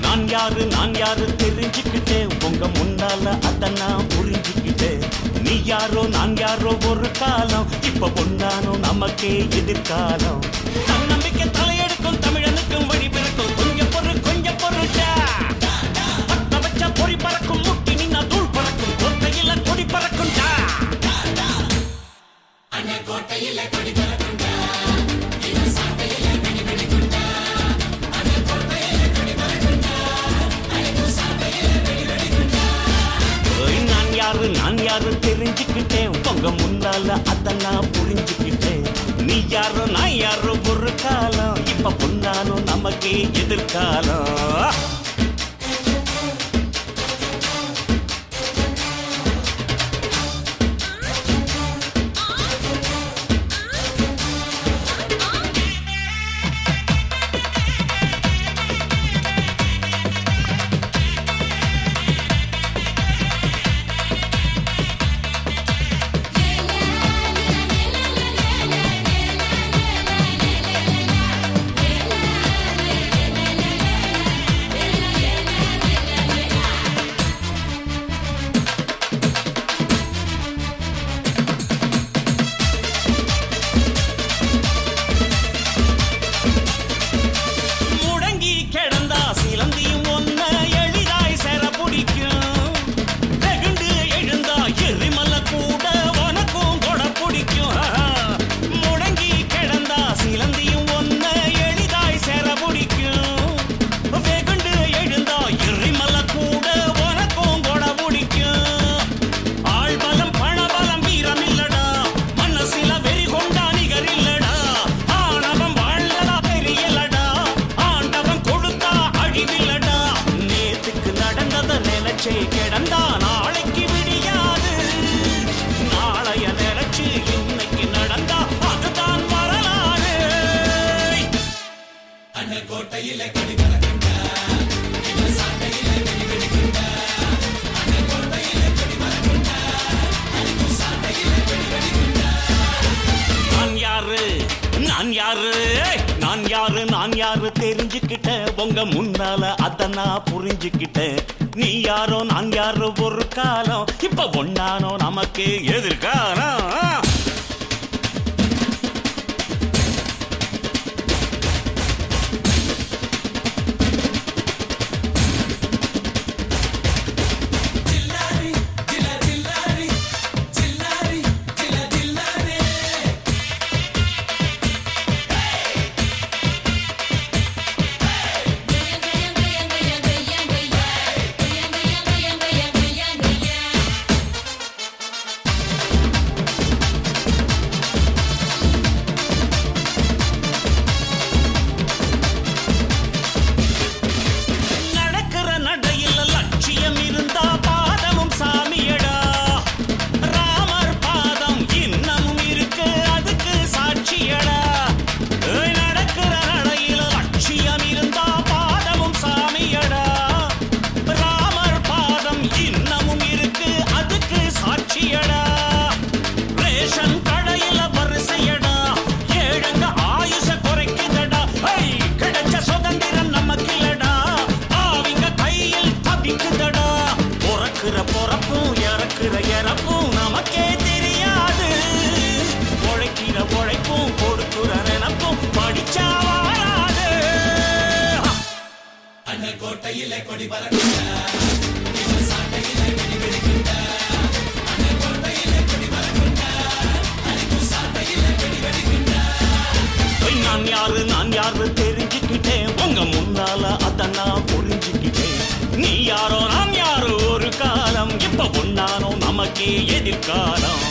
நான் யாரு நான் யாரு தெரிஞ்சுக்கிட்டேன். உங்க முன்னால அத நான் புரிஞ்சுக்கிட்டேன். நீ யாரோ நான் யாரோ ஒரு காலம். இப்ப பொண்ணானோ நமக்கே எதிர்காலம். தன்னம்பிக்கை தலையெடுக்கும் தமிழனுக்கும் யாரு தெரிஞ்சுக்கிட்டேன். உங்க முன்னால அத நான் புரிஞ்சுக்கிட்டேன். நீ யாரோ நான் யாரோ ஒரு காலம். இப்ப பொன்னாலும் நமக்கே எதிர்காலம். நினைச்சே கிடந்தா நாளைக்கு விடியாது. நாளைய நினைச்சு இன்னைக்கு நடந்தா அதுதான் வரலாறு. நான் யாரு நான் யாரு? நான் யாரு? நான் யாரு தெரிஞ்சுக்கிட்ட உங்க முன்னால அத நான் புரிஞ்சுக்கிட்ட நீ யாரோ நான் யாரோ ஒரு காலம். இப்ப ஒன்னானோ நமக்கு எதிர்காலம். ஐய், நான் யாரு நான் யாரு தெரிஞ்சுக்கிட்டேன். உங்க முன்னால அத நான் புரிஞ்சுக்கிட்டேன். நீ யாரோ நான் யாரோ ஒரு காலம். இப்ப ஒன்னானோ நமக்கே எதிர்காலம்.